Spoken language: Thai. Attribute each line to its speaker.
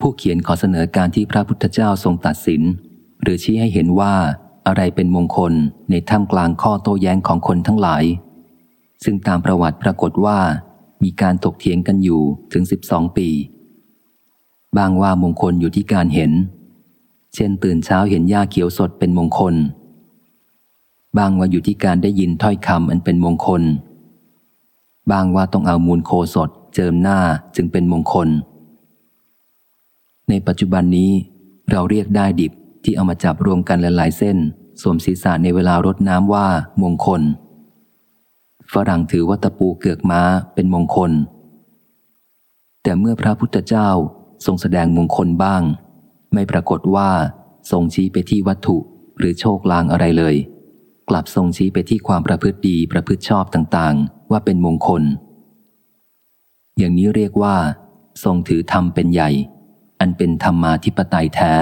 Speaker 1: ผู้เขียนขอเสนอการที่พระพุทธเจ้าทรงตัดสิน หรือชี้ให้เห็นว่าอะไรเป็นมงคลในท่ามกลางข้อโต้แย้งของคนทั้งหลาย ซึ่งตามประวัติปรากฏว่ามีการถกเถียงกันอยู่ถึง 12 ปี บางว่ามงคลอยู่ที่การเห็น เช่นตื่นเช้าเห็นหญ้าเขียวสดเป็นมงคล บางว่าอยู่ที่การได้ยินถ้อยคำอันเป็นมงคล บางว่าต้องเอามูลโคสดเจิมหน้าจึงเป็นมงคล ในปัจจุบันนี้เราเรียกได้ดิบที่เอามาจับรวมกันหลายๆเส้นสวมศีรษะในเวลารดน้ำว่ามงคล ฝรั่งถือว่าตะปูเกือกม้าเป็นมงคล แต่เมื่อพระพุทธเจ้าทรงแสดงมงคลบ้าง ไม่ปรากฏว่าทรงชี้ไปที่วัตถุหรือโชคลางอะไรเลย กลับทรงชี้ไปที่ความประพฤติดีประพฤติชอบต่างๆ ว่าเป็นมงคล อย่างนี้เรียกว่า ทรงถือธรรมเป็นใหญ่ อันเป็นธรรมาธิปไตยแท้